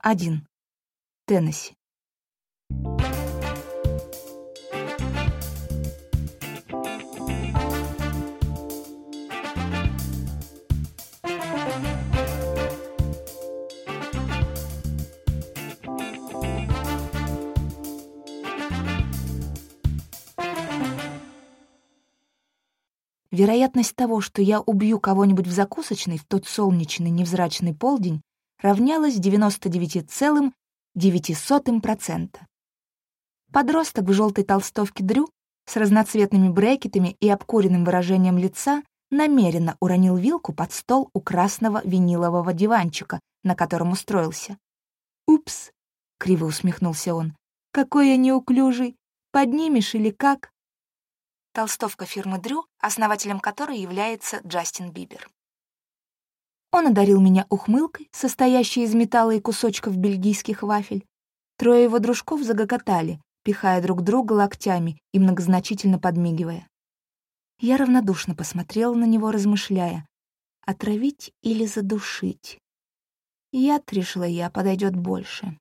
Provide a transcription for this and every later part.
1. Теннесси. Вероятность того, что я убью кого-нибудь в закусочной в тот солнечный невзрачный полдень, равнялась 99,09%. Подросток в желтой толстовке Дрю с разноцветными брекетами и обкуренным выражением лица намеренно уронил вилку под стол у красного винилового диванчика, на котором устроился. «Упс!» — криво усмехнулся он. «Какой я неуклюжий! Поднимешь или как?» толстовка фирмы Дрю, основателем которой является Джастин Бибер. Он одарил меня ухмылкой, состоящей из металла и кусочков бельгийских вафель. Трое его дружков загоготали, пихая друг друга локтями и многозначительно подмигивая. Я равнодушно посмотрела на него, размышляя, отравить или задушить. Яд, решила я, подойдет больше.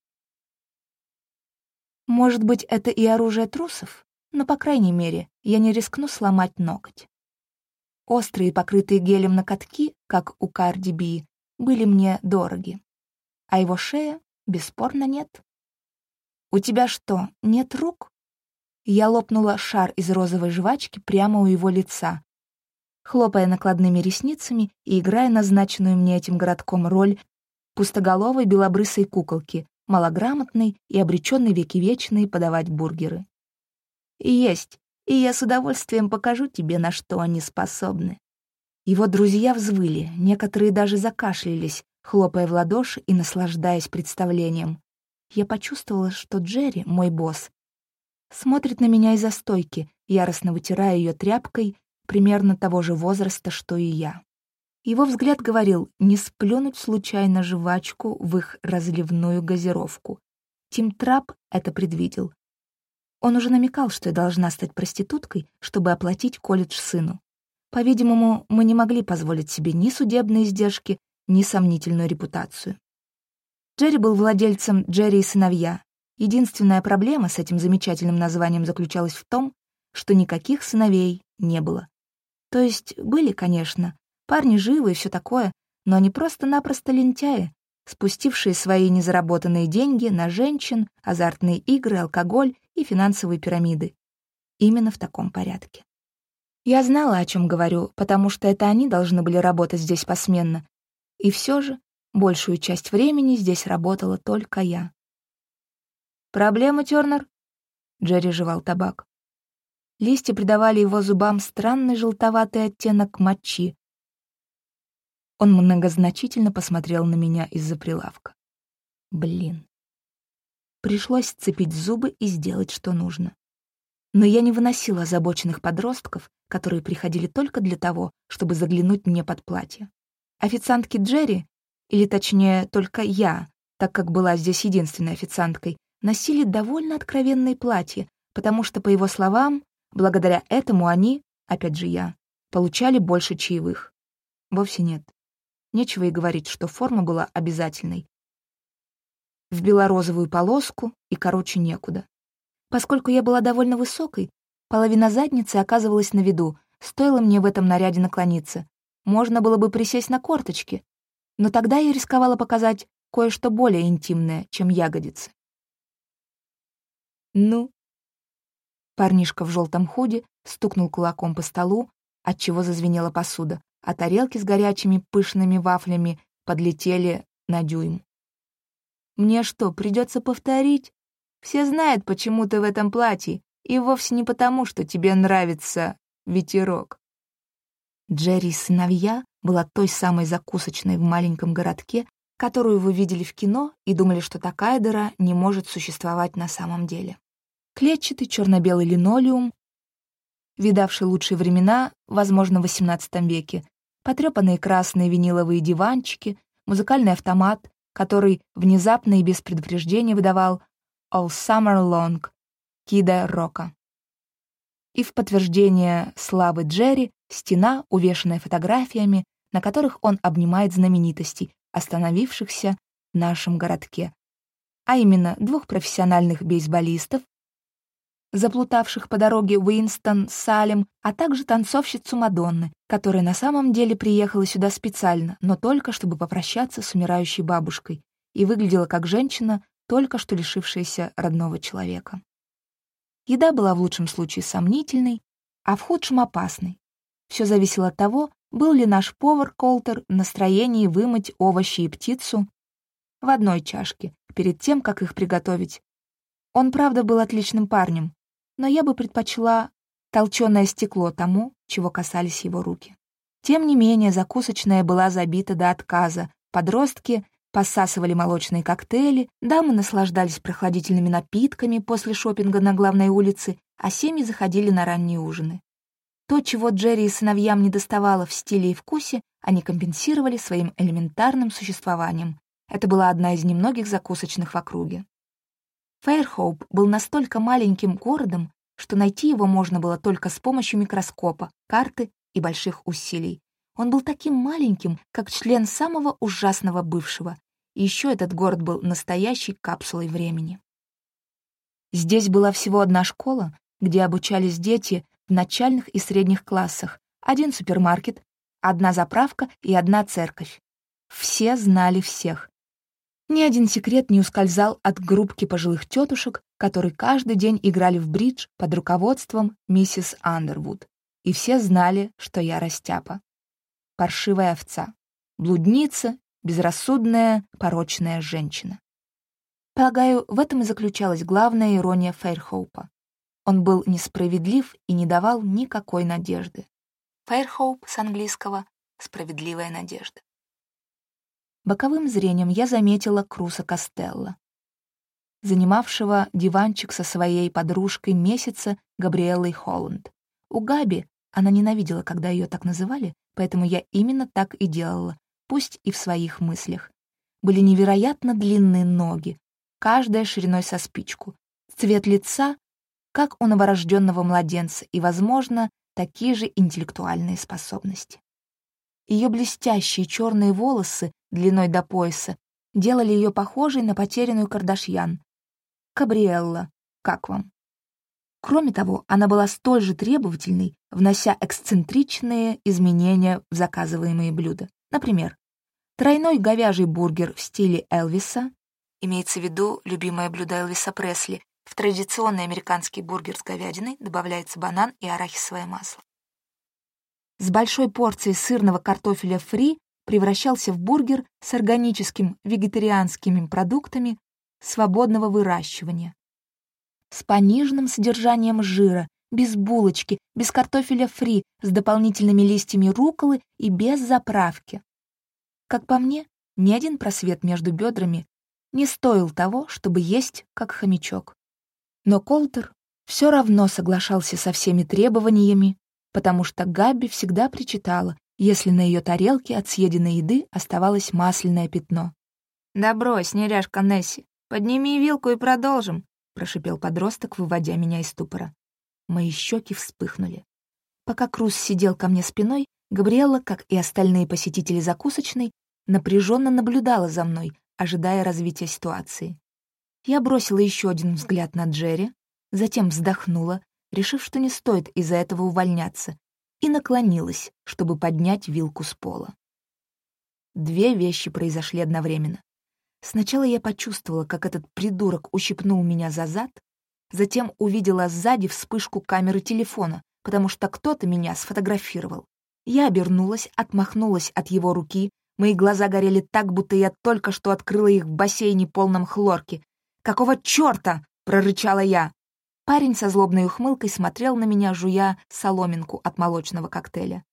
Может быть, это и оружие трусов? но, по крайней мере, я не рискну сломать ноготь. Острые, покрытые гелем накатки, как у Карди Би, были мне дороги. А его шея, бесспорно, нет. «У тебя что, нет рук?» Я лопнула шар из розовой жвачки прямо у его лица, хлопая накладными ресницами и играя назначенную мне этим городком роль пустоголовой белобрысой куколки, малограмотной и обреченной веки вечные подавать бургеры. «Есть, и я с удовольствием покажу тебе, на что они способны». Его друзья взвыли, некоторые даже закашлялись, хлопая в ладоши и наслаждаясь представлением. Я почувствовала, что Джерри, мой босс, смотрит на меня из-за стойки, яростно вытирая ее тряпкой примерно того же возраста, что и я. Его взгляд говорил не сплюнуть случайно жвачку в их разливную газировку. Тим Трап это предвидел. Он уже намекал, что я должна стать проституткой, чтобы оплатить колледж сыну. По-видимому, мы не могли позволить себе ни судебные издержки, ни сомнительную репутацию. Джерри был владельцем «Джерри и сыновья». Единственная проблема с этим замечательным названием заключалась в том, что никаких сыновей не было. То есть были, конечно, парни живы и все такое, но они просто-напросто лентяи, спустившие свои незаработанные деньги на женщин, азартные игры, алкоголь и финансовые пирамиды. Именно в таком порядке. Я знала, о чем говорю, потому что это они должны были работать здесь посменно. И все же большую часть времени здесь работала только я. «Проблема, Тернер?» Джерри жевал табак. Листья придавали его зубам странный желтоватый оттенок мочи. Он многозначительно посмотрел на меня из-за прилавка. Блин. Пришлось сцепить зубы и сделать, что нужно. Но я не выносила озабоченных подростков, которые приходили только для того, чтобы заглянуть мне под платье. Официантки Джерри, или точнее только я, так как была здесь единственной официанткой, носили довольно откровенные платья, потому что, по его словам, благодаря этому они, опять же я, получали больше чаевых. Вовсе нет. Нечего и говорить, что форма была обязательной, в белорозовую полоску и короче некуда. Поскольку я была довольно высокой, половина задницы оказывалась на виду, стоило мне в этом наряде наклониться. Можно было бы присесть на корточки, но тогда я рисковала показать кое-что более интимное, чем ягодицы. «Ну?» Парнишка в желтом худе стукнул кулаком по столу, отчего зазвенела посуда, а тарелки с горячими пышными вафлями подлетели на дюйм. Мне что, придется повторить? Все знают, почему ты в этом платье, и вовсе не потому, что тебе нравится ветерок. Джерри сыновья была той самой закусочной в маленьком городке, которую вы видели в кино и думали, что такая дыра не может существовать на самом деле. Клетчатый черно-белый линолеум, видавший лучшие времена, возможно, в XVIII веке, потрепанные красные виниловые диванчики, музыкальный автомат, который внезапно и без предупреждения выдавал «All Summer Long» Кида Рока. И в подтверждение славы Джерри стена, увешанная фотографиями, на которых он обнимает знаменитостей, остановившихся в нашем городке, а именно двух профессиональных бейсболистов, заплутавших по дороге Уинстон-Салем, а также танцовщицу Мадонны, которая на самом деле приехала сюда специально, но только чтобы попрощаться с умирающей бабушкой, и выглядела как женщина, только что лишившаяся родного человека. Еда была в лучшем случае сомнительной, а в худшем — опасной. Все зависело от того, был ли наш повар Колтер в настроении вымыть овощи и птицу в одной чашке, перед тем, как их приготовить. Он, правда, был отличным парнем, но я бы предпочла толченое стекло тому, чего касались его руки. Тем не менее, закусочная была забита до отказа, подростки посасывали молочные коктейли, дамы наслаждались прохладительными напитками после шопинга на главной улице, а семьи заходили на ранние ужины. То, чего Джерри и сыновьям не доставало в стиле и вкусе, они компенсировали своим элементарным существованием. Это была одна из немногих закусочных в округе. Фейрхоуп был настолько маленьким городом, что найти его можно было только с помощью микроскопа, карты и больших усилий. Он был таким маленьким, как член самого ужасного бывшего. И еще этот город был настоящей капсулой времени. Здесь была всего одна школа, где обучались дети в начальных и средних классах, один супермаркет, одна заправка и одна церковь. Все знали всех. Ни один секрет не ускользал от группки пожилых тетушек, которые каждый день играли в бридж под руководством миссис Андервуд. И все знали, что я растяпа паршивая овца, блудница, безрассудная, порочная женщина. Полагаю, в этом и заключалась главная ирония Фейрхоупа. Он был несправедлив и не давал никакой надежды. Фейрхоуп с английского «справедливая надежда». Боковым зрением я заметила Круса Костелло, занимавшего диванчик со своей подружкой месяца Габриэллой Холланд. У Габи она ненавидела, когда ее так называли, поэтому я именно так и делала, пусть и в своих мыслях. Были невероятно длинные ноги, каждая шириной со спичку, цвет лица, как у новорожденного младенца, и, возможно, такие же интеллектуальные способности. Ее блестящие черные волосы длиной до пояса делали ее похожей на потерянную Кардашьян. «Кабриэлла, как вам?» Кроме того, она была столь же требовательной, внося эксцентричные изменения в заказываемые блюда. Например, тройной говяжий бургер в стиле Элвиса, имеется в виду любимое блюдо Элвиса Пресли, в традиционный американский бургер с говядиной добавляется банан и арахисовое масло. С большой порцией сырного картофеля фри превращался в бургер с органическим вегетарианскими продуктами свободного выращивания, с пониженным содержанием жира, без булочки, без картофеля фри, с дополнительными листьями руколы и без заправки. Как по мне, ни один просвет между бедрами не стоил того, чтобы есть как хомячок. Но Колтер все равно соглашался со всеми требованиями, потому что Габи всегда причитала, если на ее тарелке от съеденной еды оставалось масляное пятно. «Да брось, неряшка Несси, подними вилку и продолжим прошипел подросток, выводя меня из ступора. Мои щеки вспыхнули. Пока Круз сидел ко мне спиной, Габриэла, как и остальные посетители закусочной, напряженно наблюдала за мной, ожидая развития ситуации. Я бросила еще один взгляд на Джерри, затем вздохнула, решив, что не стоит из-за этого увольняться, и наклонилась, чтобы поднять вилку с пола. Две вещи произошли одновременно. Сначала я почувствовала, как этот придурок ущипнул меня за зад, затем увидела сзади вспышку камеры телефона, потому что кто-то меня сфотографировал. Я обернулась, отмахнулась от его руки, мои глаза горели так, будто я только что открыла их в бассейне полном хлорки. «Какого чёрта?» — прорычала я. Парень со злобной ухмылкой смотрел на меня, жуя соломинку от молочного коктейля.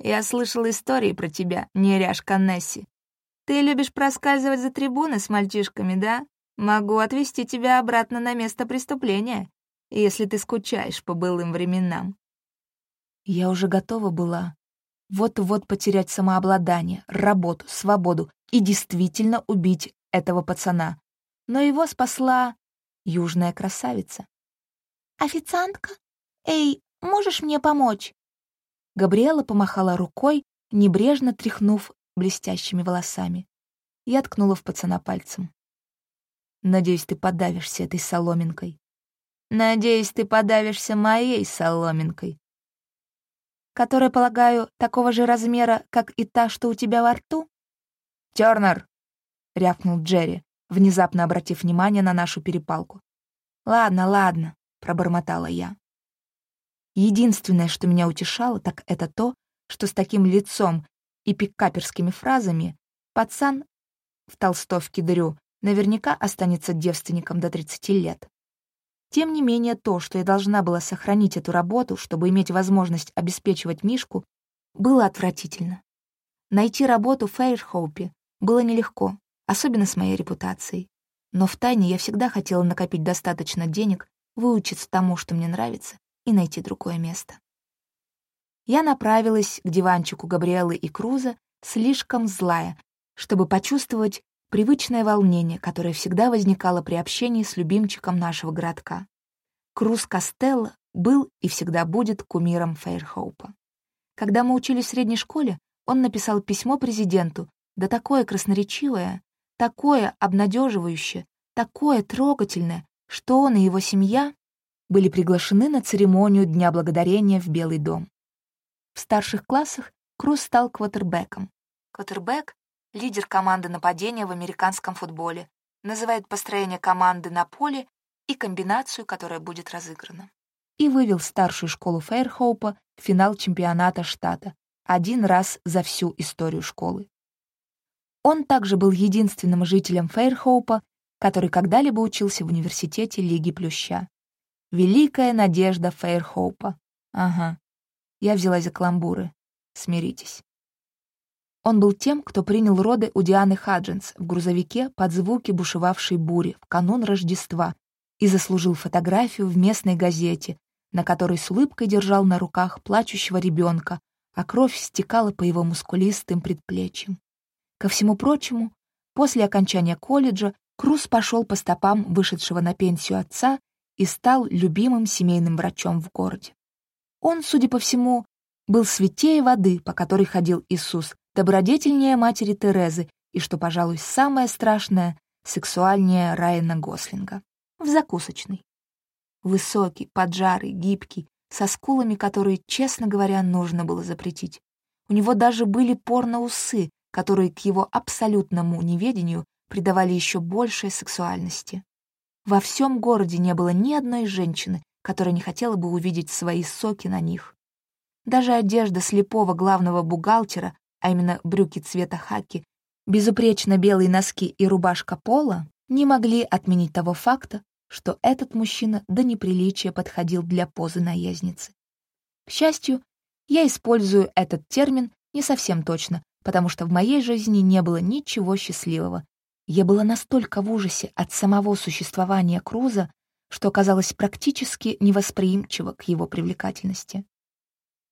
«Я слышал истории про тебя, неряшка Несси. Ты любишь проскальзывать за трибуны с мальчишками, да? Могу отвезти тебя обратно на место преступления, если ты скучаешь по былым временам». Я уже готова была вот-вот потерять самообладание, работу, свободу и действительно убить этого пацана. Но его спасла южная красавица. «Официантка? Эй, можешь мне помочь?» Габриэла помахала рукой, небрежно тряхнув блестящими волосами. Я ткнула в пацана пальцем. Надеюсь, ты подавишься этой соломинкой. Надеюсь, ты подавишься моей соломинкой. Которая, полагаю, такого же размера, как и та, что у тебя во рту? Тёрнер! рявкнул Джерри, внезапно обратив внимание на нашу перепалку. «Ладно, ладно», — пробормотала я. Единственное, что меня утешало, так это то, что с таким лицом и пиккаперскими фразами пацан в толстовке Дрю наверняка останется девственником до 30 лет. Тем не менее, то, что я должна была сохранить эту работу, чтобы иметь возможность обеспечивать Мишку, было отвратительно. Найти работу в Фейрхоупе было нелегко, особенно с моей репутацией. Но втайне я всегда хотела накопить достаточно денег, выучиться тому, что мне нравится, и найти другое место. Я направилась к диванчику Габриэлы и Круза, слишком злая, чтобы почувствовать привычное волнение, которое всегда возникало при общении с любимчиком нашего городка. Круз Костелло был и всегда будет кумиром Фейрхоупа. Когда мы учились в средней школе, он написал письмо президенту, да такое красноречивое, такое обнадеживающее, такое трогательное, что он и его семья были приглашены на церемонию Дня Благодарения в Белый дом. В старших классах Круз стал квотербеком. Квотербек — лидер команды нападения в американском футболе, называет построение команды на поле и комбинацию, которая будет разыграна. И вывел старшую школу Фейрхоупа в финал чемпионата штата один раз за всю историю школы. Он также был единственным жителем Фейрхоупа, который когда-либо учился в университете Лиги Плюща. Великая надежда Фейрхоупа. Ага. Я взялась за каламбуры. Смиритесь. Он был тем, кто принял роды у Дианы Хаджинс в грузовике под звуки бушевавшей бури в канун Рождества и заслужил фотографию в местной газете, на которой с улыбкой держал на руках плачущего ребенка, а кровь стекала по его мускулистым предплечьям. Ко всему прочему, после окончания колледжа Круз пошел по стопам вышедшего на пенсию отца и стал любимым семейным врачом в городе. Он, судя по всему, был святее воды, по которой ходил Иисус, добродетельнее матери Терезы и, что, пожалуй, самое страшное, сексуальнее Райана Гослинга. В закусочной. Высокий, поджарый, гибкий, со скулами, которые, честно говоря, нужно было запретить. У него даже были порно-усы, которые к его абсолютному неведению придавали еще большей сексуальности. Во всем городе не было ни одной женщины, которая не хотела бы увидеть свои соки на них. Даже одежда слепого главного бухгалтера, а именно брюки цвета хаки, безупречно белые носки и рубашка пола, не могли отменить того факта, что этот мужчина до неприличия подходил для позы наездницы. К счастью, я использую этот термин не совсем точно, потому что в моей жизни не было ничего счастливого. Я была настолько в ужасе от самого существования Круза, что оказалась практически невосприимчива к его привлекательности.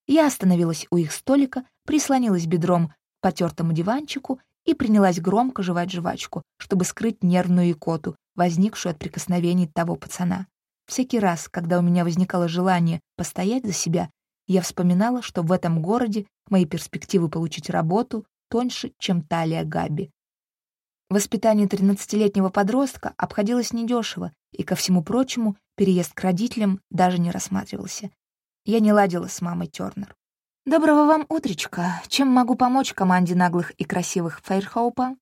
Я остановилась у их столика, прислонилась бедром к потертому диванчику и принялась громко жевать жвачку, чтобы скрыть нервную икоту, возникшую от прикосновений того пацана. Всякий раз, когда у меня возникало желание постоять за себя, я вспоминала, что в этом городе мои перспективы получить работу тоньше, чем талия Габи. Воспитание 13-летнего подростка обходилось недешево, и, ко всему прочему, переезд к родителям даже не рассматривался. Я не ладила с мамой Тёрнер. «Доброго вам утречка. Чем могу помочь команде наглых и красивых Фейрхоупа?»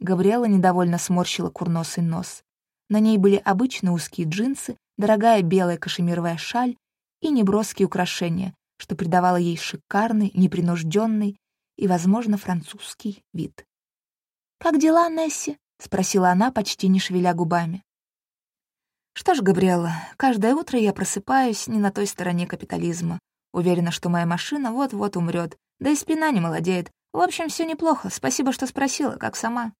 Габриэла недовольно сморщила курносый нос. На ней были обычные узкие джинсы, дорогая белая кашемировая шаль и неброские украшения, что придавало ей шикарный, непринужденный и, возможно, французский вид. «Как дела, Несси?» — спросила она, почти не шевеля губами. «Что ж, Габриэла, каждое утро я просыпаюсь не на той стороне капитализма. Уверена, что моя машина вот-вот умрет, да и спина не молодеет. В общем, все неплохо. Спасибо, что спросила, как сама».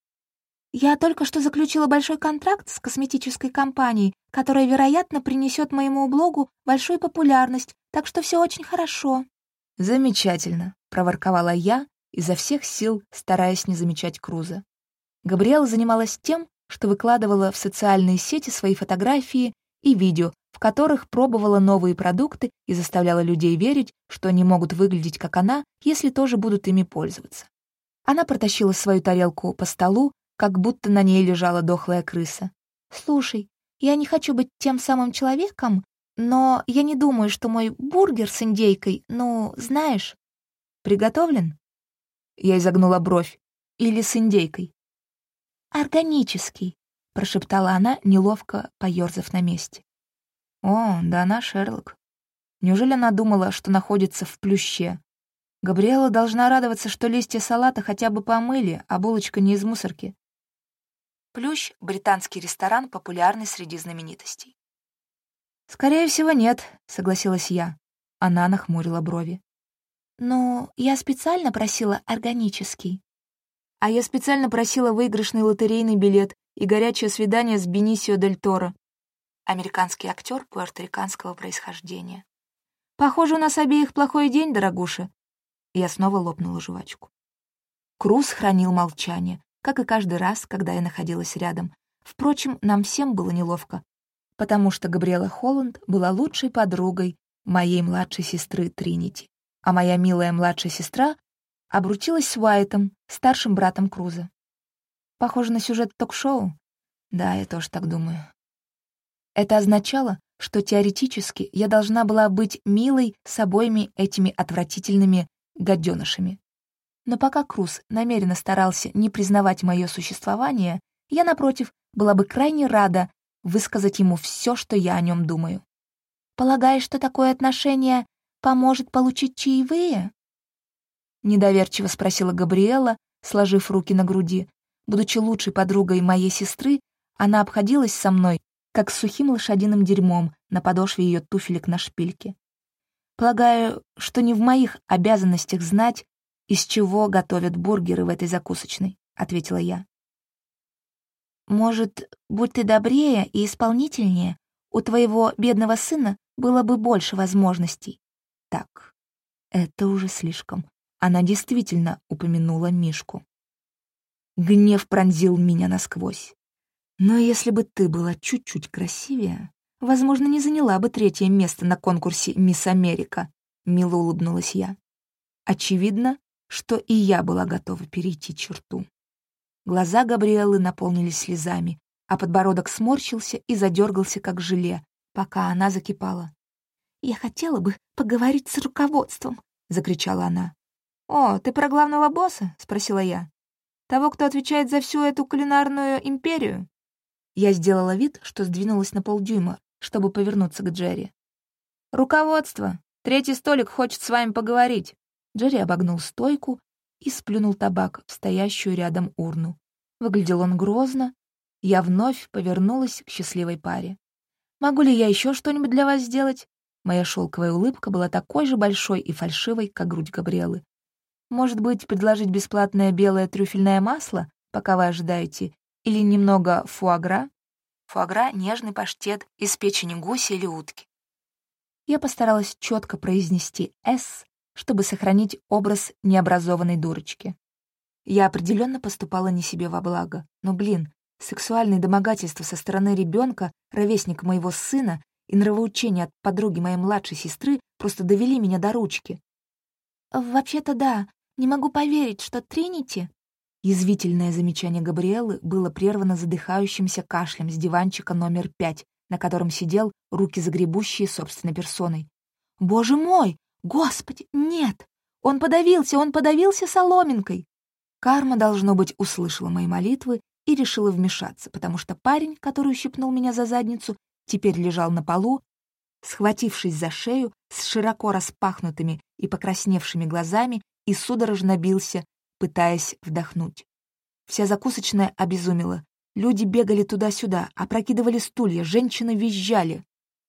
«Я только что заключила большой контракт с косметической компанией, которая, вероятно, принесет моему блогу большую популярность, так что все очень хорошо». «Замечательно», — проворковала я, изо всех сил стараясь не замечать Круза. Габриэла занималась тем, что выкладывала в социальные сети свои фотографии и видео, в которых пробовала новые продукты и заставляла людей верить, что они могут выглядеть как она, если тоже будут ими пользоваться. Она протащила свою тарелку по столу, как будто на ней лежала дохлая крыса. «Слушай, я не хочу быть тем самым человеком, но я не думаю, что мой бургер с индейкой, ну, знаешь...» «Приготовлен?» Я изогнула бровь. «Или с индейкой?» «Органический», — прошептала она, неловко поёрзав на месте. «О, да она Шерлок. Неужели она думала, что находится в плюще? Габриэла должна радоваться, что листья салата хотя бы помыли, а булочка не из мусорки». Плющ — британский ресторан, популярный среди знаменитостей. «Скорее всего, нет», — согласилась я. Она нахмурила брови. «Но я специально просила органический». «А я специально просила выигрышный лотерейный билет и горячее свидание с Бенисио Дель Торо». Американский актер пуэрториканского происхождения. «Похоже, у нас обеих плохой день, дорогуша». Я снова лопнула жвачку. Круз хранил молчание, как и каждый раз, когда я находилась рядом. Впрочем, нам всем было неловко, потому что Габриэла Холланд была лучшей подругой моей младшей сестры Тринити, а моя милая младшая сестра обручилась с Уайтом, старшим братом Круза. Похоже на сюжет ток-шоу. Да, я тоже так думаю. Это означало, что теоретически я должна была быть милой с обоими этими отвратительными гаденышами. Но пока Круз намеренно старался не признавать мое существование, я, напротив, была бы крайне рада высказать ему все, что я о нем думаю. «Полагаешь, что такое отношение поможет получить чаевые?» Недоверчиво спросила Габриэла, сложив руки на груди. Будучи лучшей подругой моей сестры, она обходилась со мной, как с сухим лошадиным дерьмом на подошве ее туфелек на шпильке. Полагаю, что не в моих обязанностях знать, из чего готовят бургеры в этой закусочной, — ответила я. Может, будь ты добрее и исполнительнее, у твоего бедного сына было бы больше возможностей. Так, это уже слишком. Она действительно упомянула Мишку. Гнев пронзил меня насквозь. Но если бы ты была чуть-чуть красивее, возможно, не заняла бы третье место на конкурсе «Мисс Америка», — мило улыбнулась я. Очевидно, что и я была готова перейти черту. Глаза Габриэлы наполнились слезами, а подбородок сморщился и задергался, как желе, пока она закипала. «Я хотела бы поговорить с руководством», — закричала она. «О, ты про главного босса?» — спросила я. «Того, кто отвечает за всю эту кулинарную империю?» Я сделала вид, что сдвинулась на полдюйма, чтобы повернуться к Джерри. «Руководство! Третий столик хочет с вами поговорить!» Джерри обогнул стойку и сплюнул табак в стоящую рядом урну. Выглядел он грозно. Я вновь повернулась к счастливой паре. «Могу ли я еще что-нибудь для вас сделать?» Моя шелковая улыбка была такой же большой и фальшивой, как грудь Габриэлы. «Может быть, предложить бесплатное белое трюфельное масло, пока вы ожидаете, или немного фуагра?» Фуагра — нежный паштет из печени гуся или утки. Я постаралась четко произнести «С», чтобы сохранить образ необразованной дурочки. Я определенно поступала не себе во благо, но, блин, сексуальные домогательства со стороны ребенка, ровесника моего сына и нравоучения от подруги моей младшей сестры просто довели меня до ручки. «Вообще-то да, не могу поверить, что Тринити...» Язвительное замечание Габриэлы было прервано задыхающимся кашлем с диванчика номер пять, на котором сидел, руки загребущие собственной персоной. «Боже мой! Господи, нет! Он подавился, он подавился соломинкой!» Карма, должно быть, услышала мои молитвы и решила вмешаться, потому что парень, который ущипнул меня за задницу, теперь лежал на полу, схватившись за шею с широко распахнутыми и покрасневшими глазами и судорожно бился, пытаясь вдохнуть. Вся закусочная обезумела. Люди бегали туда-сюда, опрокидывали стулья, женщины визжали.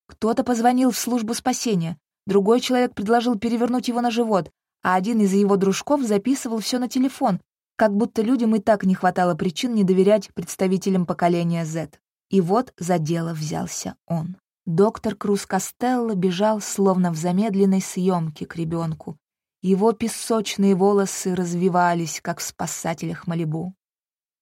Кто-то позвонил в службу спасения, другой человек предложил перевернуть его на живот, а один из его дружков записывал все на телефон, как будто людям и так не хватало причин не доверять представителям поколения Z. И вот за дело взялся он. Доктор Круз Костелло бежал, словно в замедленной съемке к ребенку. Его песочные волосы развивались, как в спасателях Малибу.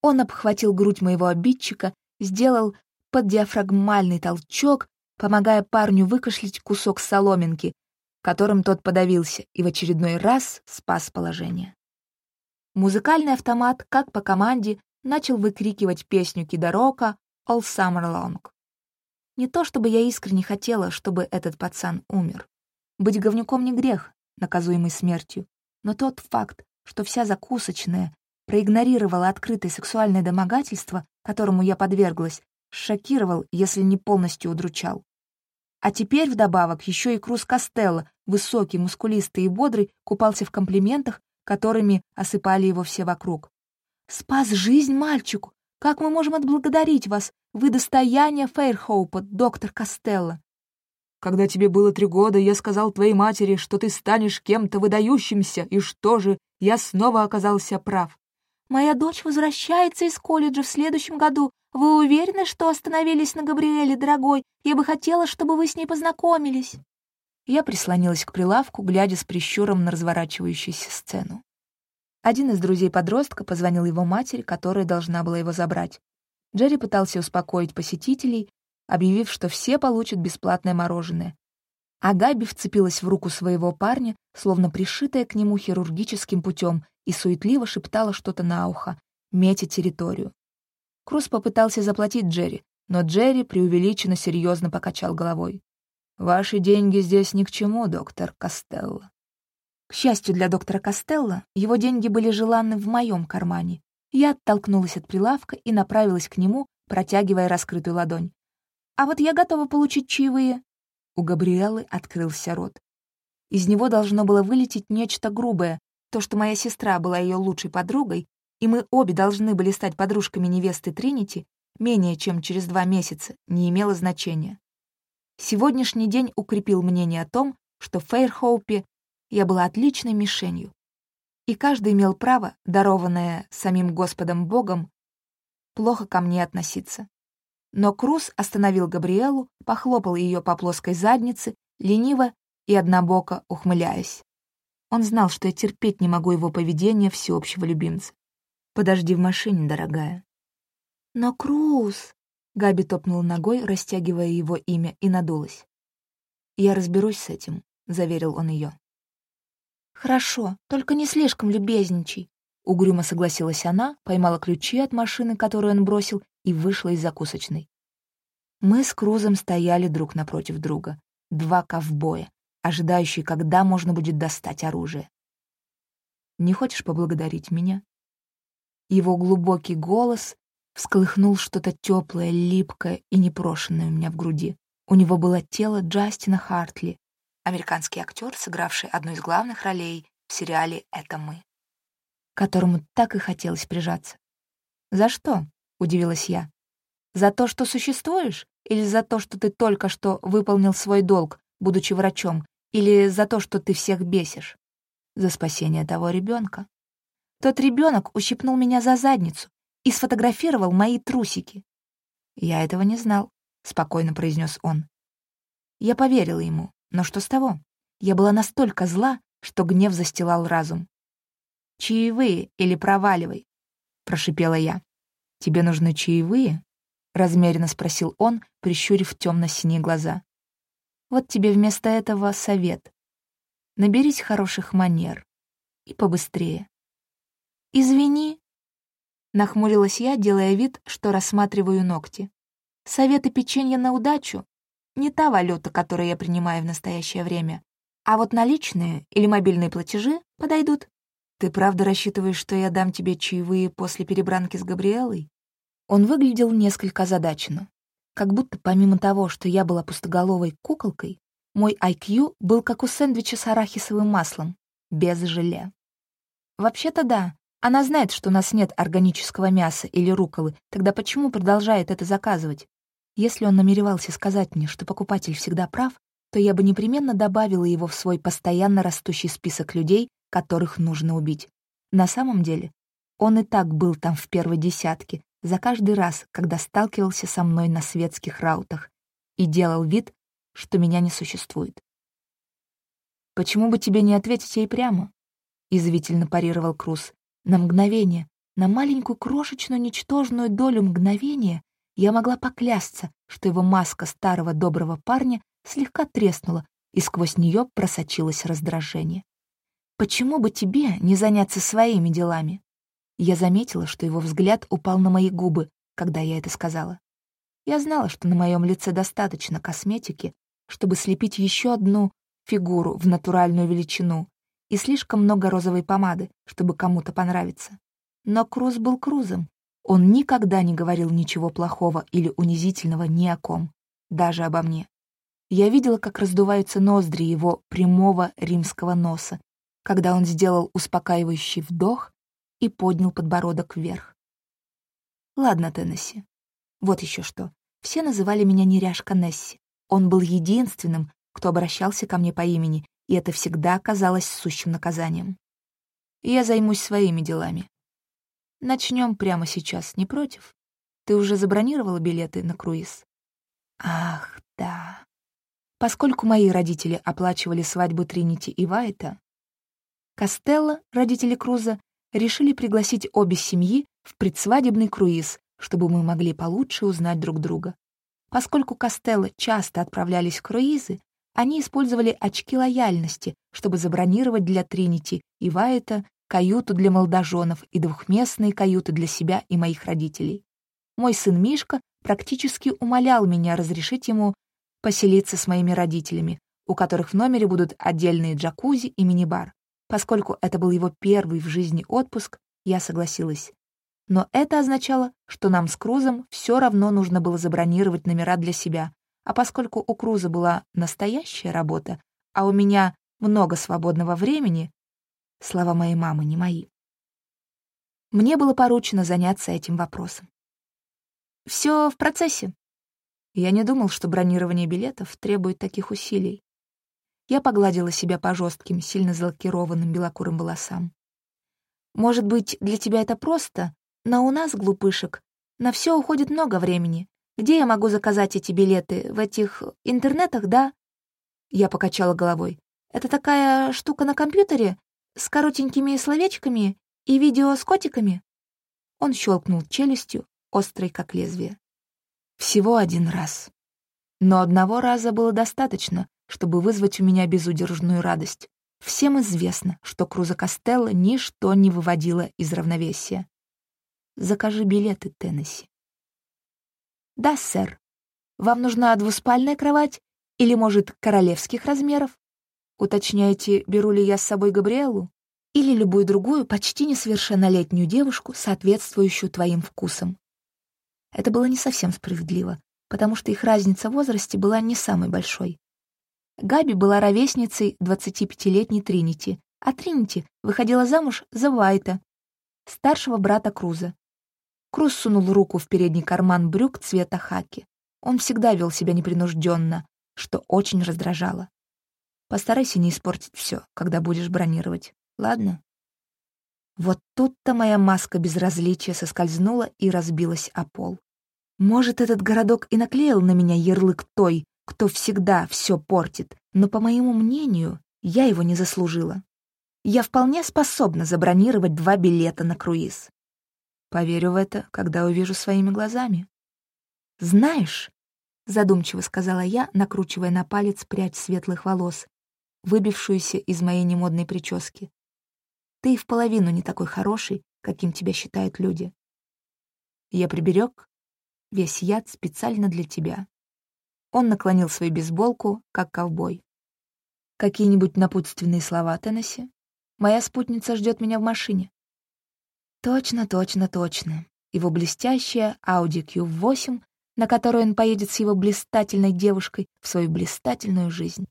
Он обхватил грудь моего обидчика, сделал поддиафрагмальный толчок, помогая парню выкашлять кусок соломинки, которым тот подавился, и в очередной раз спас положение. Музыкальный автомат, как по команде, начал выкрикивать песню Кидарока all summer long. Не то чтобы я искренне хотела, чтобы этот пацан умер. Быть говнюком не грех, наказуемый смертью, но тот факт, что вся закусочная проигнорировала открытое сексуальное домогательство, которому я подверглась, шокировал, если не полностью удручал. А теперь вдобавок еще и Круз Костелло, высокий, мускулистый и бодрый, купался в комплиментах, которыми осыпали его все вокруг. «Спас жизнь мальчику! Как мы можем отблагодарить вас? Вы достояние Фейрхоупа, доктор Костелло!» «Когда тебе было три года, я сказал твоей матери, что ты станешь кем-то выдающимся, и что же, я снова оказался прав. Моя дочь возвращается из колледжа в следующем году. Вы уверены, что остановились на Габриэле, дорогой? Я бы хотела, чтобы вы с ней познакомились». Я прислонилась к прилавку, глядя с прищуром на разворачивающуюся сцену. Один из друзей подростка позвонил его матери, которая должна была его забрать. Джерри пытался успокоить посетителей, объявив, что все получат бесплатное мороженое. А Габи вцепилась в руку своего парня, словно пришитая к нему хирургическим путем, и суетливо шептала что-то на ухо, метя территорию. Круз попытался заплатить Джерри, но Джерри преувеличенно серьезно покачал головой. «Ваши деньги здесь ни к чему, доктор Костелло». К счастью для доктора Костелло, его деньги были желанны в моем кармане. Я оттолкнулась от прилавка и направилась к нему, протягивая раскрытую ладонь. «А вот я готова получить чаевые». У Габриэлы открылся рот. Из него должно было вылететь нечто грубое, то, что моя сестра была ее лучшей подругой, и мы обе должны были стать подружками невесты Тринити, менее чем через два месяца, не имело значения. Сегодняшний день укрепил мнение о том, что в Фейрхоупе я была отличной мишенью, и каждый имел право, дарованное самим Господом Богом, плохо ко мне относиться. Но Круз остановил Габриэлу, похлопал ее по плоской заднице, лениво и однобоко ухмыляясь. Он знал, что я терпеть не могу его поведения всеобщего любимца. «Подожди в машине, дорогая». «Но Круз...» — Габи топнула ногой, растягивая его имя, и надулась. «Я разберусь с этим», — заверил он ее. «Хорошо, только не слишком любезничай», — угрюмо согласилась она, поймала ключи от машины, которую он бросил, и вышла из закусочной. Мы с Крузом стояли друг напротив друга. Два ковбоя, ожидающий, когда можно будет достать оружие. «Не хочешь поблагодарить меня?» Его глубокий голос всколыхнул что-то теплое, липкое и непрошенное у меня в груди. У него было тело Джастина Хартли, американский актер, сыгравший одну из главных ролей в сериале «Это мы», которому так и хотелось прижаться. «За что?» — удивилась я. «За то, что существуешь? Или за то, что ты только что выполнил свой долг, будучи врачом, или за то, что ты всех бесишь? За спасение того ребенка. Тот ребенок ущипнул меня за задницу и сфотографировал мои трусики. Я этого не знал, — спокойно произнес он. Я поверила ему, но что с того? Я была настолько зла, что гнев застилал разум. «Чаевые или проваливай», — прошипела я. «Тебе нужны чаевые?» — размеренно спросил он, прищурив темно-синие глаза. Вот тебе вместо этого совет. Наберись хороших манер. И побыстрее. «Извини», — нахмурилась я, делая вид, что рассматриваю ногти. «Советы печенья на удачу — не та валюта, которую я принимаю в настоящее время. А вот наличные или мобильные платежи подойдут. Ты правда рассчитываешь, что я дам тебе чаевые после перебранки с Габриэлой?» Он выглядел несколько озадаченно. Как будто помимо того, что я была пустоголовой куколкой, мой IQ был как у сэндвича с арахисовым маслом, без желе. Вообще-то да, она знает, что у нас нет органического мяса или руколы, тогда почему продолжает это заказывать? Если он намеревался сказать мне, что покупатель всегда прав, то я бы непременно добавила его в свой постоянно растущий список людей, которых нужно убить. На самом деле, он и так был там в первой десятке, за каждый раз, когда сталкивался со мной на светских раутах и делал вид, что меня не существует. «Почему бы тебе не ответить ей прямо?» — извивительно парировал Круз. На мгновение, на маленькую крошечную ничтожную долю мгновения я могла поклясться, что его маска старого доброго парня слегка треснула, и сквозь нее просочилось раздражение. «Почему бы тебе не заняться своими делами?» Я заметила, что его взгляд упал на мои губы, когда я это сказала. Я знала, что на моем лице достаточно косметики, чтобы слепить еще одну фигуру в натуральную величину, и слишком много розовой помады, чтобы кому-то понравиться. Но Круз был Крузом. Он никогда не говорил ничего плохого или унизительного ни о ком, даже обо мне. Я видела, как раздуваются ноздри его прямого римского носа, когда он сделал успокаивающий вдох и поднял подбородок вверх. Ладно, Теннесси. Вот еще что. Все называли меня неряшка Несси. Он был единственным, кто обращался ко мне по имени, и это всегда казалось сущим наказанием. Я займусь своими делами. Начнем прямо сейчас, не против? Ты уже забронировала билеты на круиз? Ах, да. Поскольку мои родители оплачивали свадьбу Тринити и Вайта, Костелло, родители Круза, решили пригласить обе семьи в предсвадебный круиз, чтобы мы могли получше узнать друг друга. Поскольку Костелло часто отправлялись в круизы, они использовали очки лояльности, чтобы забронировать для Тринити и Вайта каюту для молодоженов и двухместные каюты для себя и моих родителей. Мой сын Мишка практически умолял меня разрешить ему поселиться с моими родителями, у которых в номере будут отдельные джакузи и мини-бар. Поскольку это был его первый в жизни отпуск, я согласилась. Но это означало, что нам с Крузом все равно нужно было забронировать номера для себя, а поскольку у Круза была настоящая работа, а у меня много свободного времени, слова моей мамы не мои, мне было поручено заняться этим вопросом. Все в процессе. Я не думал, что бронирование билетов требует таких усилий. Я погладила себя по жестким, сильно залакированным белокурым волосам. Может быть, для тебя это просто, но у нас, глупышек, на все уходит много времени. Где я могу заказать эти билеты? В этих интернетах, да?» Я покачала головой. «Это такая штука на компьютере с коротенькими словечками и видео с котиками?» Он щелкнул челюстью, острой как лезвие. «Всего один раз. Но одного раза было достаточно, чтобы вызвать у меня безудержную радость. Всем известно, что Круза Костелло ничто не выводило из равновесия. Закажи билеты, Теннесси. «Да, сэр. Вам нужна двуспальная кровать или, может, королевских размеров? Уточняете, беру ли я с собой Габриэлу? Или любую другую, почти несовершеннолетнюю девушку, соответствующую твоим вкусам?» Это было не совсем справедливо, потому что их разница в возрасте была не самой большой. Габи была ровесницей 25-летней Тринити, а Тринити выходила замуж за Вайта, старшего брата Круза. Круз сунул руку в передний карман брюк цвета хаки. Он всегда вел себя непринужденно, что очень раздражало. Постарайся не испортить все, когда будешь бронировать, ладно? Вот тут-то моя маска безразличия соскользнула и разбилась о пол. Может, этот городок и наклеил на меня ярлык той, кто всегда все портит, но, по моему мнению, я его не заслужила. Я вполне способна забронировать два билета на круиз. Поверю в это, когда увижу своими глазами. «Знаешь», — задумчиво сказала я, накручивая на палец прядь светлых волос, выбившуюся из моей немодной прически, «ты и в половину не такой хороший, каким тебя считают люди. Я приберег весь яд специально для тебя». Он наклонил свою бейсболку, как ковбой. «Какие-нибудь напутственные слова, Теннесси? Моя спутница ждет меня в машине». Точно, точно, точно. Его блестящая Audi Q8, на которой он поедет с его блистательной девушкой в свою блистательную жизнь.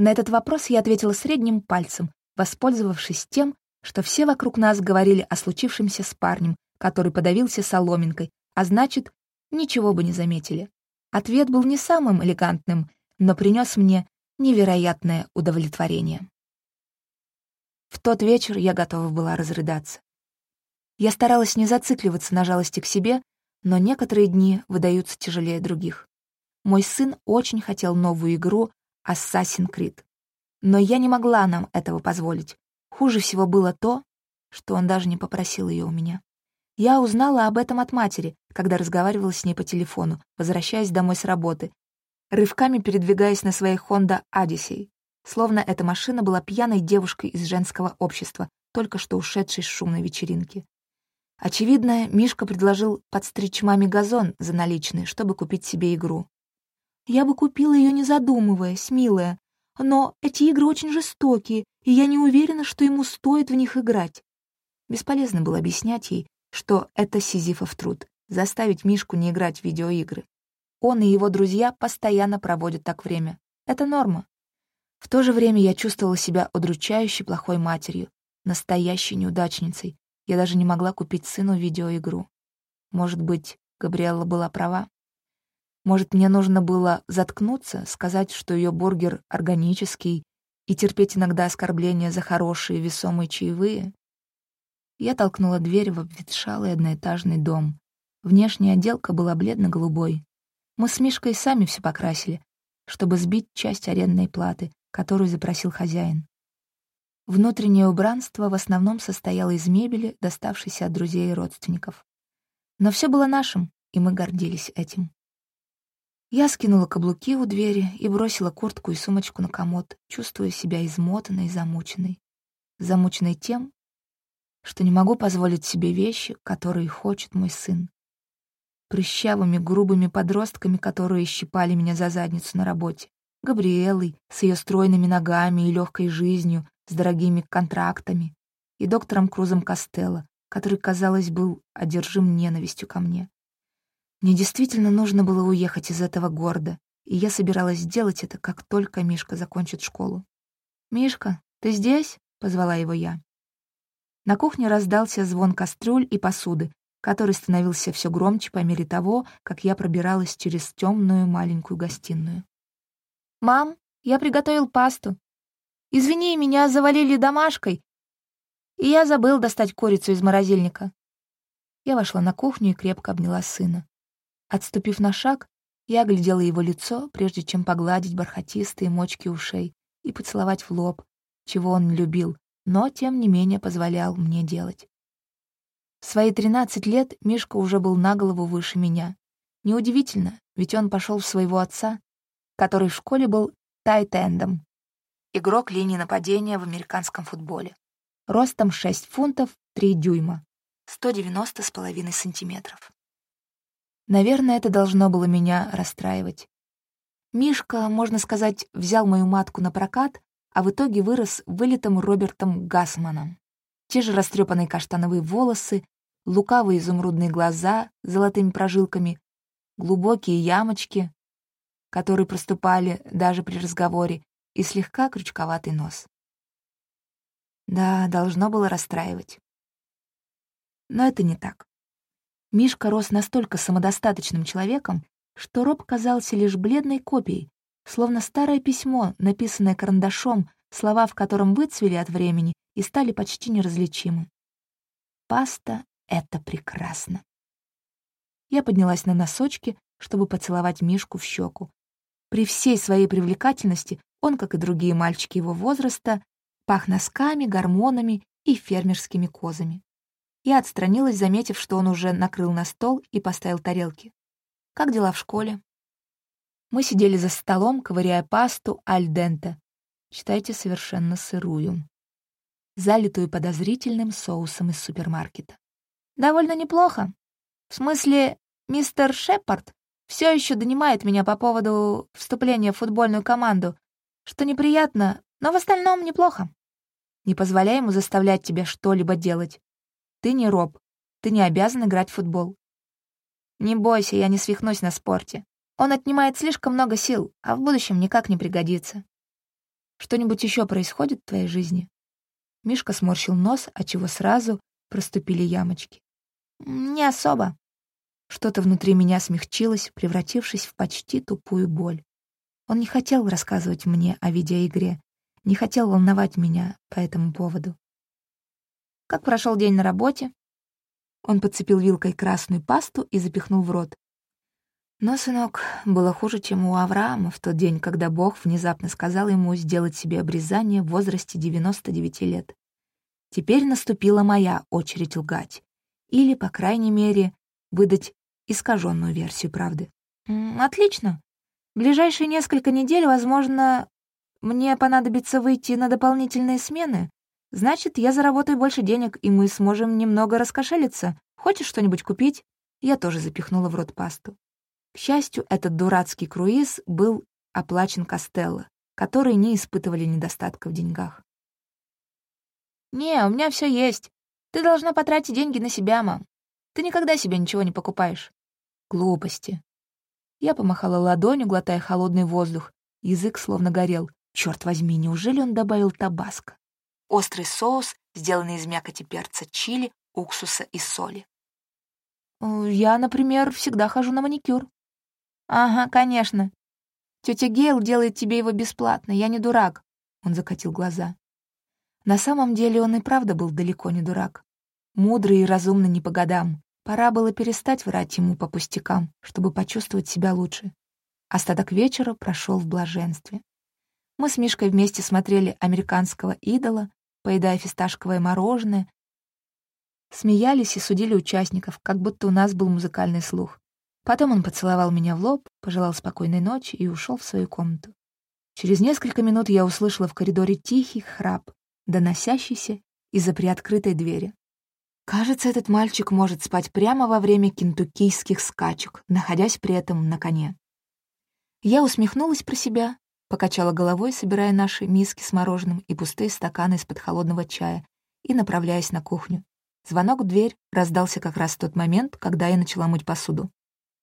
На этот вопрос я ответила средним пальцем, воспользовавшись тем, что все вокруг нас говорили о случившемся с парнем, который подавился соломинкой, а значит, ничего бы не заметили. Ответ был не самым элегантным, но принес мне невероятное удовлетворение. В тот вечер я готова была разрыдаться. Я старалась не зацикливаться на жалости к себе, но некоторые дни выдаются тяжелее других. Мой сын очень хотел новую игру Assassin's Creed. Но я не могла нам этого позволить. Хуже всего было то, что он даже не попросил ее у меня. Я узнала об этом от матери, когда разговаривала с ней по телефону, возвращаясь домой с работы, рывками передвигаясь на своей Honda Odyssey, словно эта машина была пьяной девушкой из женского общества, только что ушедшей с шумной вечеринки. Очевидно, Мишка предложил подстричь маме газон за наличные, чтобы купить себе игру. Я бы купила ее, не задумываясь, милая, но эти игры очень жестокие, и я не уверена, что ему стоит в них играть. Бесполезно было объяснять ей, что это сизифов труд — заставить Мишку не играть в видеоигры. Он и его друзья постоянно проводят так время. Это норма. В то же время я чувствовала себя удручающе плохой матерью, настоящей неудачницей. Я даже не могла купить сыну видеоигру. Может быть, Габриэлла была права? Может, мне нужно было заткнуться, сказать, что ее бургер органический, и терпеть иногда оскорбления за хорошие весомые чаевые? Я толкнула дверь в обветшалый одноэтажный дом. Внешняя отделка была бледно-голубой. Мы с Мишкой сами все покрасили, чтобы сбить часть арендной платы, которую запросил хозяин. Внутреннее убранство в основном состояло из мебели, доставшейся от друзей и родственников. Но все было нашим, и мы гордились этим. Я скинула каблуки у двери и бросила куртку и сумочку на комод, чувствуя себя измотанной и замученной. Замученной тем, что не могу позволить себе вещи, которые хочет мой сын. Прыщавыми, грубыми подростками, которые щипали меня за задницу на работе. Габриэлой с ее стройными ногами и легкой жизнью, с дорогими контрактами, и доктором Крузом Костелло, который, казалось, был одержим ненавистью ко мне. Мне действительно нужно было уехать из этого города, и я собиралась сделать это, как только Мишка закончит школу. «Мишка, ты здесь?» — позвала его я. На кухне раздался звон кастрюль и посуды, который становился все громче по мере того, как я пробиралась через темную маленькую гостиную. «Мам, я приготовил пасту. Извини, меня завалили домашкой, и я забыл достать курицу из морозильника». Я вошла на кухню и крепко обняла сына. Отступив на шаг, я оглядела его лицо, прежде чем погладить бархатистые мочки ушей и поцеловать в лоб, чего он не любил, но, тем не менее, позволял мне делать. В свои 13 лет Мишка уже был на голову выше меня. Неудивительно, ведь он пошел в своего отца, который в школе был тайтендом, игрок линии нападения в американском футболе. Ростом 6 фунтов 3 дюйма, 190 с половиной сантиметров. Наверное, это должно было меня расстраивать. Мишка, можно сказать, взял мою матку на прокат, а в итоге вырос вылитым Робертом Гасманом. Те же растрепанные каштановые волосы, лукавые изумрудные глаза с золотыми прожилками, глубокие ямочки, которые проступали даже при разговоре, и слегка крючковатый нос. Да, должно было расстраивать. Но это не так. Мишка рос настолько самодостаточным человеком, что Роб казался лишь бледной копией, словно старое письмо, написанное карандашом, слова в котором выцвели от времени и стали почти неразличимы. Паста — это прекрасно. Я поднялась на носочки, чтобы поцеловать Мишку в щеку, при всей своей привлекательности он, как и другие мальчики его возраста, пах носками, гормонами и фермерскими козами. Я отстранилась, заметив, что он уже накрыл на стол и поставил тарелки. «Как дела в школе?» Мы сидели за столом, ковыряя пасту аль денте. Считайте, совершенно сырую. Залитую подозрительным соусом из супермаркета. «Довольно неплохо. В смысле, мистер Шепард все еще донимает меня по поводу вступления в футбольную команду, что неприятно, но в остальном неплохо. Не позволяй ему заставлять тебя что-либо делать. Ты не роб, ты не обязан играть в футбол. Не бойся, я не свихнусь на спорте. Он отнимает слишком много сил, а в будущем никак не пригодится. Что-нибудь еще происходит в твоей жизни? Мишка сморщил нос, отчего сразу проступили ямочки. Не особо. Что-то внутри меня смягчилось, превратившись в почти тупую боль. Он не хотел рассказывать мне о видеоигре, не хотел волновать меня по этому поводу. «Как прошел день на работе?» Он подцепил вилкой красную пасту и запихнул в рот. Но, сынок, было хуже, чем у Авраама в тот день, когда Бог внезапно сказал ему сделать себе обрезание в возрасте 99 лет. Теперь наступила моя очередь лгать. Или, по крайней мере, выдать искаженную версию правды. «Отлично. Ближайшие несколько недель, возможно, мне понадобится выйти на дополнительные смены, Значит, я заработаю больше денег, и мы сможем немного раскошелиться. Хочешь что-нибудь купить?» Я тоже запихнула в рот пасту. К счастью, этот дурацкий круиз был оплачен Костелло, которые не испытывали недостатка в деньгах. «Не, у меня все есть. Ты должна потратить деньги на себя, мам. Ты никогда себе ничего не покупаешь». «Глупости». Я помахала ладонью, глотая холодный воздух. Язык словно горел. Черт возьми, неужели он добавил табаско? Острый соус, сделанный из мякоти перца чили, уксуса и соли. «Я, например, всегда хожу на маникюр». «Ага, конечно. Тетя Гейл делает тебе его бесплатно, я не дурак», — он закатил глаза. На самом деле он и правда был далеко не дурак. Мудрый и разумный не по годам. Пора было перестать врать ему по пустякам, чтобы почувствовать себя лучше. Остаток вечера прошел в блаженстве. Мы с Мишкой вместе смотрели «Американского идола», поедая фисташковое мороженое, смеялись и судили участников, как будто у нас был музыкальный слух. Потом он поцеловал меня в лоб, пожелал спокойной ночи и ушел в свою комнату. Через несколько минут я услышала в коридоре тихий храп, доносящийся из-за приоткрытой двери. Кажется, этот мальчик может спать прямо во время кентуккийских скачек, находясь при этом на коне. Я усмехнулась про себя, покачала головой, собирая наши миски с мороженым и пустые стаканы из-под холодного чая, и направляясь на кухню. Звонок в дверь раздался как раз в тот момент, когда я начала мыть посуду.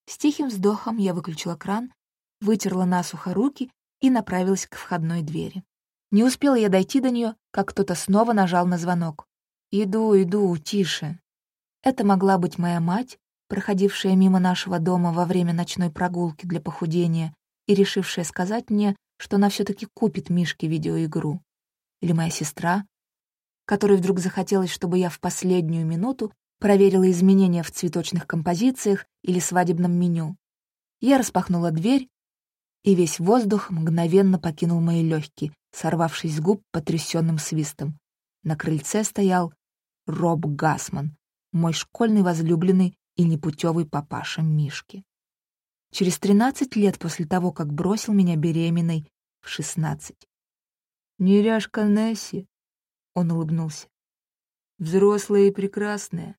С тихим вздохом я выключила кран, вытерла насухо руки и направилась к входной двери. Не успела я дойти до нее, как кто-то снова нажал на звонок. «Иду, иду, тише». Это могла быть моя мать, проходившая мимо нашего дома во время ночной прогулки для похудения и решившая сказать мне, что она все таки купит Мишке видеоигру. Или моя сестра, которой вдруг захотелось, чтобы я в последнюю минуту проверила изменения в цветочных композициях или свадебном меню. Я распахнула дверь, и весь воздух мгновенно покинул мои легкие, сорвавшись с губ потрясенным свистом. На крыльце стоял Роб Гасман, мой школьный возлюбленный и непутевый папаша Мишки. Через тринадцать лет после того, как бросил меня беременной в шестнадцать. «Неряшка Несси», — он улыбнулся. «Взрослая и прекрасная.